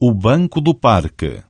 o banco do parque.